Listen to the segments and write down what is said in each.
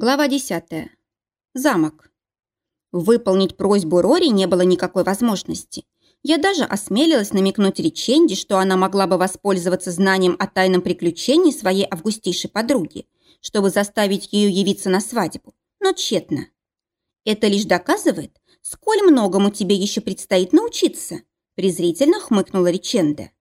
Глава 10. Замок. Выполнить просьбу Рори не было никакой возможности. Я даже осмелилась намекнуть Риченди, что она могла бы воспользоваться знанием о тайном приключении своей августейшей подруги, чтобы заставить ее явиться на свадьбу, но тщетно. Это лишь доказывает, сколь многому тебе еще предстоит научиться, презрительно хмыкнула Риченда.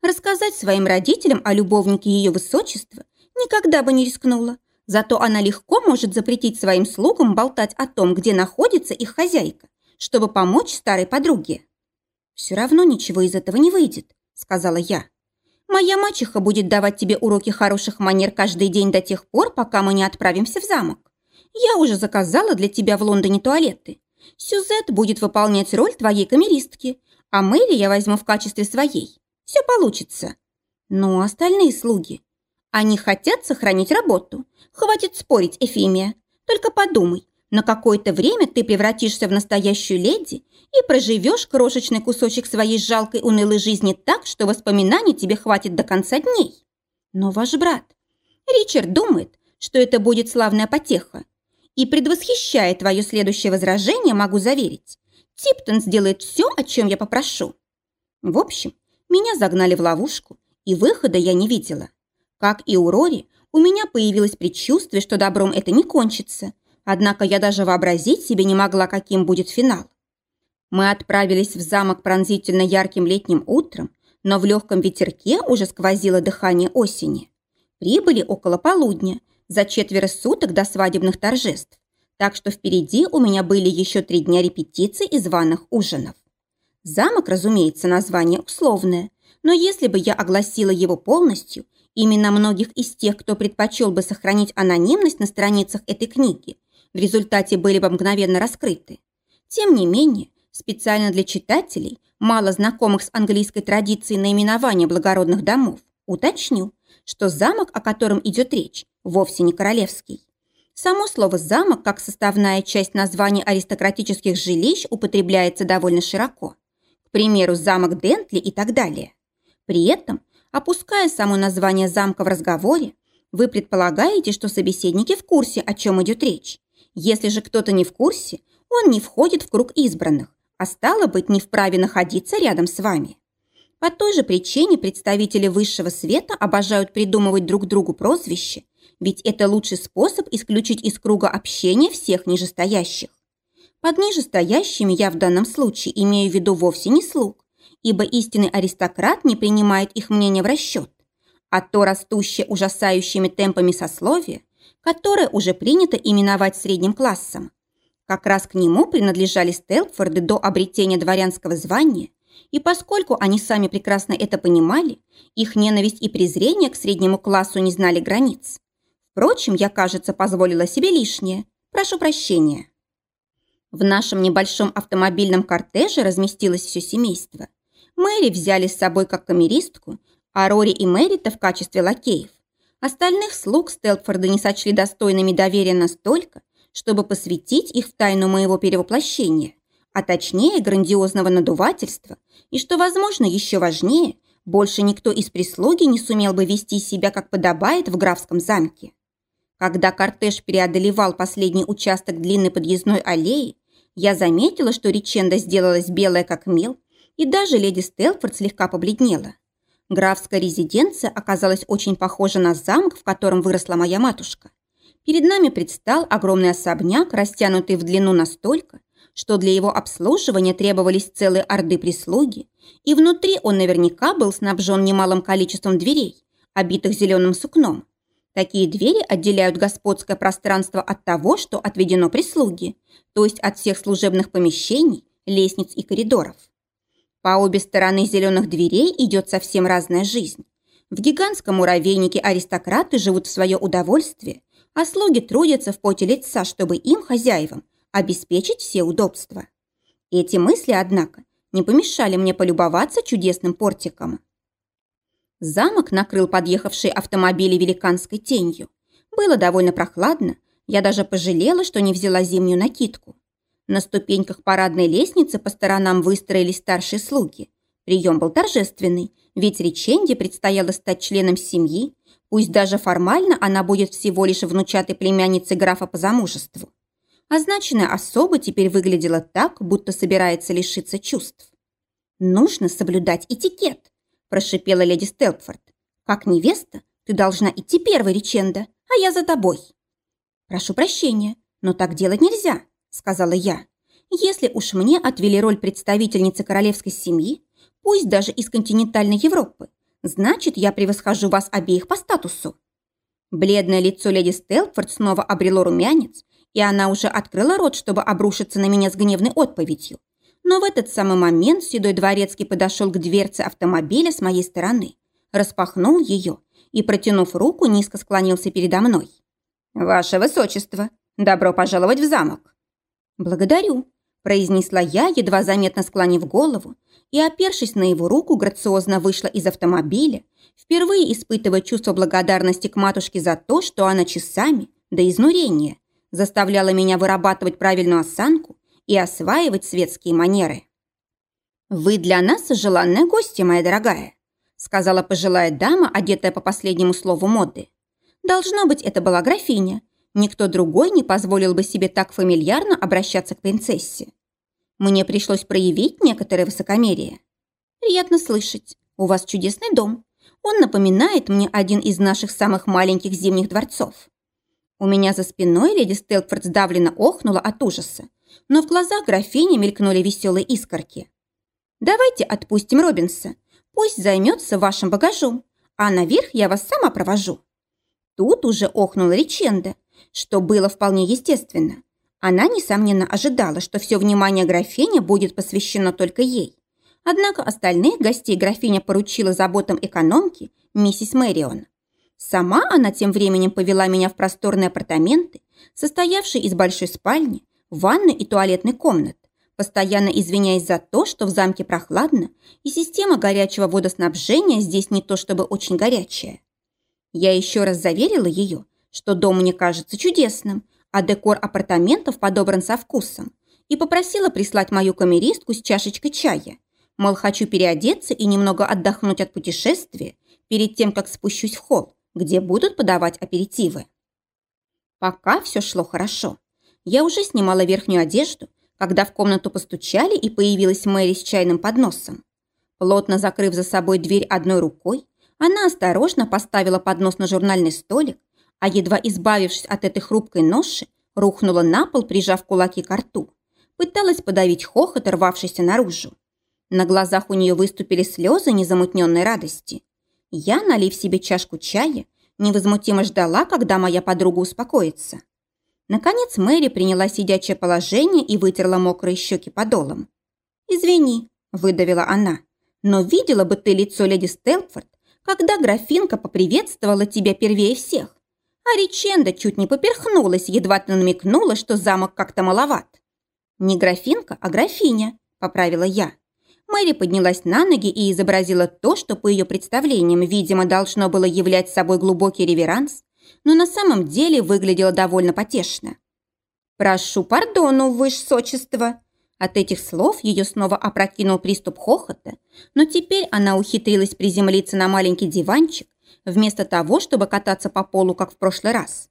Рассказать своим родителям о любовнике ее высочества никогда бы не рискнула, Зато она легко может запретить своим слугам болтать о том, где находится их хозяйка, чтобы помочь старой подруге. «Все равно ничего из этого не выйдет», — сказала я. «Моя мачеха будет давать тебе уроки хороших манер каждый день до тех пор, пока мы не отправимся в замок. Я уже заказала для тебя в Лондоне туалеты. Сюзет будет выполнять роль твоей камеристки, а Мэри я возьму в качестве своей. Все получится. Ну, остальные слуги. Они хотят сохранить работу. Хватит спорить, Эфимия. Только подумай, на какое-то время ты превратишься в настоящую леди и проживешь крошечный кусочек своей жалкой унылой жизни так, что воспоминаний тебе хватит до конца дней. Но ваш брат, Ричард думает, что это будет славная потеха. И предвосхищая твое следующее возражение, могу заверить, Типтон сделает все, о чем я попрошу. В общем, меня загнали в ловушку, и выхода я не видела. Как и у Рори, у меня появилось предчувствие, что добром это не кончится. Однако я даже вообразить себе не могла, каким будет финал. Мы отправились в замок пронзительно ярким летним утром, но в легком ветерке уже сквозило дыхание осени. Прибыли около полудня, за четверо суток до свадебных торжеств, так что впереди у меня были еще три дня репетиций и званых ужинов. Замок, разумеется, название условное, но если бы я огласила его полностью, именно многих из тех, кто предпочел бы сохранить анонимность на страницах этой книги, в результате были бы мгновенно раскрыты. Тем не менее, специально для читателей, мало знакомых с английской традицией наименования благородных домов, уточню, что замок, о котором идет речь, вовсе не королевский. Само слово «замок» как составная часть названия аристократических жилищ употребляется довольно широко. К примеру, замок Дентли и так далее. При этом, опуская само название замка в разговоре, вы предполагаете, что собеседники в курсе, о чем идет речь. Если же кто-то не в курсе, он не входит в круг избранных, а стало быть, не вправе находиться рядом с вами. По той же причине представители высшего света обожают придумывать друг другу прозвища, ведь это лучший способ исключить из круга общения всех нижестоящих. Под нижестоящими я в данном случае имею в виду вовсе не слуг, ибо истинный аристократ не принимает их мнение в расчет, а то растущее ужасающими темпами сословие, которое уже принято именовать средним классом. Как раз к нему принадлежали Стелпфорды до обретения дворянского звания, и поскольку они сами прекрасно это понимали, их ненависть и презрение к среднему классу не знали границ. Впрочем, я, кажется, позволила себе лишнее. Прошу прощения. В нашем небольшом автомобильном кортеже разместилось все семейство. Мэри взяли с собой как камеристку, а Рори и Мэрита в качестве лакеев. Остальных слуг Стелпфорда не сочли достойными доверия настолько, чтобы посвятить их в тайну моего перевоплощения, а точнее грандиозного надувательства, и, что, возможно, еще важнее, больше никто из прислуги не сумел бы вести себя, как подобает в графском замке. Когда кортеж преодолевал последний участок длинной подъездной аллеи, я заметила, что Риченда сделалась белая как мел, и даже леди Стелфорд слегка побледнела. Графская резиденция оказалась очень похожа на замок, в котором выросла моя матушка. Перед нами предстал огромный особняк, растянутый в длину настолько, что для его обслуживания требовались целые орды прислуги, и внутри он наверняка был снабжен немалым количеством дверей, обитых зеленым сукном. Такие двери отделяют господское пространство от того, что отведено прислуге, то есть от всех служебных помещений, лестниц и коридоров. По обе стороны зеленых дверей идет совсем разная жизнь. В гигантском муравейнике аристократы живут в свое удовольствие, а слуги трудятся в поте лица, чтобы им, хозяевам, обеспечить все удобства. Эти мысли, однако, не помешали мне полюбоваться чудесным портиком. Замок накрыл подъехавшие автомобили великанской тенью. Было довольно прохладно, я даже пожалела, что не взяла зимнюю накидку. На ступеньках парадной лестницы по сторонам выстроились старшие слуги. Прием был торжественный, ведь Риченде предстояло стать членом семьи, Пусть даже формально она будет всего лишь внучатой племянницей графа по замужеству. Означенная особа теперь выглядела так, будто собирается лишиться чувств. «Нужно соблюдать этикет», – прошипела леди Стелпфорд. «Как невеста ты должна идти первой, Риченда, а я за тобой». «Прошу прощения, но так делать нельзя», – сказала я. «Если уж мне отвели роль представительницы королевской семьи, пусть даже из континентальной Европы, значит, я превосхожу вас обеих по статусу». Бледное лицо леди Стелпфорд снова обрело румянец, и она уже открыла рот, чтобы обрушиться на меня с гневной отповедью. Но в этот самый момент седой дворецкий подошел к дверце автомобиля с моей стороны, распахнул ее и, протянув руку, низко склонился передо мной. «Ваше высочество, добро пожаловать в замок!» «Благодарю», – произнесла я, едва заметно склонив голову, и, опершись на его руку, грациозно вышла из автомобиля, впервые испытывая чувство благодарности к матушке за то, что она часами, до изнурения, заставляла меня вырабатывать правильную осанку и осваивать светские манеры. «Вы для нас желанная гостья, моя дорогая», сказала пожилая дама, одетая по последнему слову моды. Должно быть, это была графиня. Никто другой не позволил бы себе так фамильярно обращаться к принцессе. Мне пришлось проявить некоторое высокомерие. Приятно слышать. У вас чудесный дом. Он напоминает мне один из наших самых маленьких зимних дворцов. У меня за спиной леди Стелфорд сдавленно охнула от ужаса, но в глазах графини мелькнули веселые искорки. «Давайте отпустим Робинса. Пусть займется вашим багажом, а наверх я вас сама провожу». Тут уже охнула Риченда, что было вполне естественно. Она, несомненно, ожидала, что все внимание графини будет посвящено только ей. Однако остальных гостей графиня поручила заботам экономки миссис Мэрион. Сама она тем временем повела меня в просторные апартаменты, состоявшие из большой спальни, ванной и туалетной комнат, постоянно извиняясь за то, что в замке прохладно, и система горячего водоснабжения здесь не то чтобы очень горячая. Я еще раз заверила ее, что дом мне кажется чудесным, а декор апартаментов подобран со вкусом, и попросила прислать мою камеристку с чашечкой чая. Мол, хочу переодеться и немного отдохнуть от путешествия перед тем, как спущусь в холл, где будут подавать аперитивы. Пока все шло хорошо. Я уже снимала верхнюю одежду, когда в комнату постучали и появилась Мэри с чайным подносом. Плотно закрыв за собой дверь одной рукой, она осторожно поставила поднос на журнальный столик, а едва избавившись от этой хрупкой ноши, рухнула на пол, прижав кулаки к рту. Пыталась подавить хохот, рвавшийся наружу. На глазах у нее выступили слезы незамутненной радости. Я, налив себе чашку чая, невозмутимо ждала, когда моя подруга успокоится. Наконец Мэри приняла сидячее положение и вытерла мокрые щеки подолом. «Извини», – выдавила она, – «но видела бы ты лицо леди Стелфорд, когда графинка поприветствовала тебя первее всех. А Риченда чуть не поперхнулась, едва ты намекнула, что замок как-то маловат. Не графинка, а графиня, поправила я. Мэри поднялась на ноги и изобразила то, что по ее представлениям, видимо, должно было являть собой глубокий реверанс, но на самом деле выглядело довольно потешно. «Прошу пардону, высочество!» От этих слов ее снова опрокинул приступ хохота, но теперь она ухитрилась приземлиться на маленький диванчик, вместо того, чтобы кататься по полу, как в прошлый раз.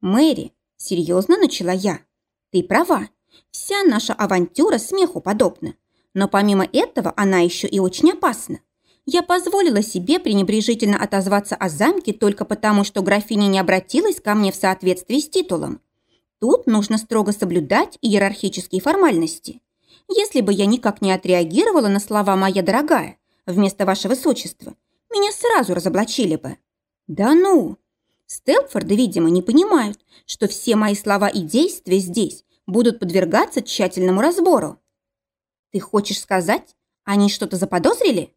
«Мэри, серьезно начала я. Ты права. Вся наша авантюра смеху подобна. Но помимо этого она еще и очень опасна. Я позволила себе пренебрежительно отозваться о замке только потому, что графиня не обратилась ко мне в соответствии с титулом. Тут нужно строго соблюдать иерархические формальности. Если бы я никак не отреагировала на слова «моя дорогая» вместо «ваше высочество», меня сразу разоблачили бы. Да ну! Стелфорды, видимо, не понимают, что все мои слова и действия здесь будут подвергаться тщательному разбору. Ты хочешь сказать, они что-то заподозрили?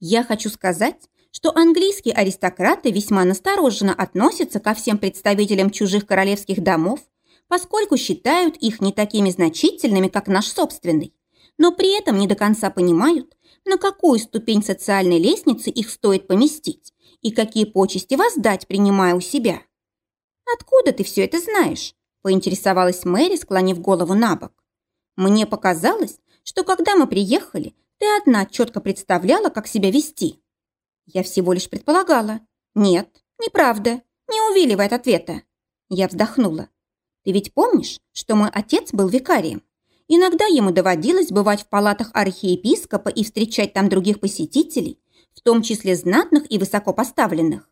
Я хочу сказать, что английские аристократы весьма настороженно относятся ко всем представителям чужих королевских домов, поскольку считают их не такими значительными, как наш собственный, но при этом не до конца понимают, на какую ступень социальной лестницы их стоит поместить и какие почести воздать, принимая у себя. «Откуда ты все это знаешь?» – поинтересовалась Мэри, склонив голову на бок. «Мне показалось, что когда мы приехали, ты одна четко представляла, как себя вести». Я всего лишь предполагала. «Нет, Неправда. Не увиливай от ответа. Я вздохнула. Ты ведь помнишь, что мой отец был викарием? Иногда ему доводилось бывать в палатах архиепископа и встречать там других посетителей, в том числе знатных и высокопоставленных.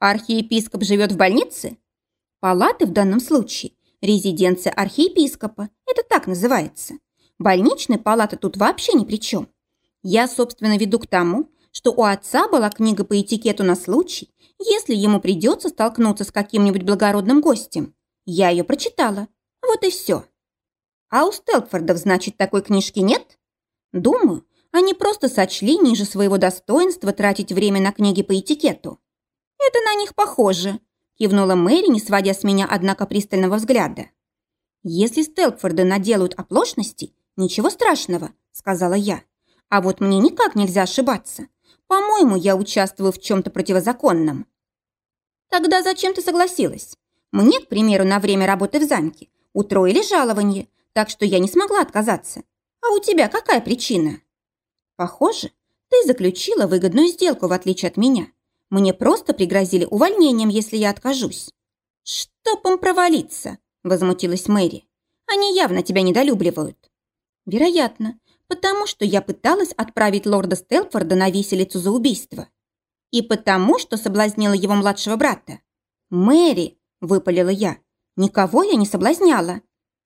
Архиепископ живет в больнице? Палаты в данном случае – резиденция архиепископа, это так называется. Больничная палата тут вообще ни при чем. Я, собственно, веду к тому, что у отца была книга по этикету на случай, если ему придется столкнуться с каким-нибудь благородным гостем. Я ее прочитала. Вот и все. А у Стелкфордов, значит, такой книжки нет? Думаю, они просто сочли ниже своего достоинства тратить время на книги по этикету. Это на них похоже, кивнула Мэри, не сводя с меня, однако, пристального взгляда. Если Стелкфорды наделают оплошности, ничего страшного, сказала я. А вот мне никак нельзя ошибаться. По-моему, я участвую в чем-то противозаконном. Тогда зачем ты согласилась? Мне, к примеру, на время работы в замке утроили жалование, так что я не смогла отказаться. А у тебя какая причина? Похоже, ты заключила выгодную сделку, в отличие от меня. Мне просто пригрозили увольнением, если я откажусь. Чтоб им провалиться, возмутилась Мэри. Они явно тебя недолюбливают. Вероятно, потому что я пыталась отправить лорда Стелфорда на виселицу за убийство. И потому, что соблазнила его младшего брата. «Мэри!» – выпалила я. «Никого я не соблазняла».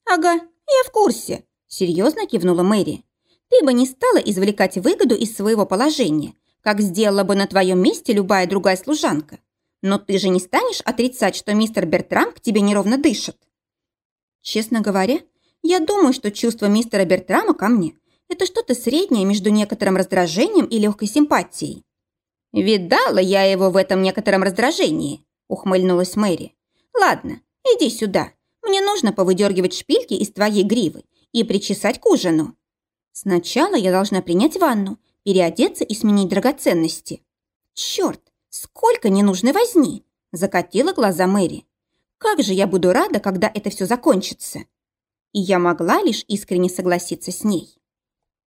«Ага, я в курсе», – серьезно кивнула Мэри. «Ты бы не стала извлекать выгоду из своего положения, как сделала бы на твоем месте любая другая служанка. Но ты же не станешь отрицать, что мистер Бертрам к тебе неровно дышит». Честно говоря, я думаю, что чувство мистера Бертрама ко мне это что-то среднее между некоторым раздражением и легкой симпатией. «Видала я его в этом некотором раздражении», — ухмыльнулась Мэри. «Ладно, иди сюда. Мне нужно повыдергивать шпильки из твоей гривы и причесать к ужину. Сначала я должна принять ванну, переодеться и сменить драгоценности». «Черт, сколько ненужной возни!» — закатила глаза Мэри. «Как же я буду рада, когда это все закончится!» И я могла лишь искренне согласиться с ней.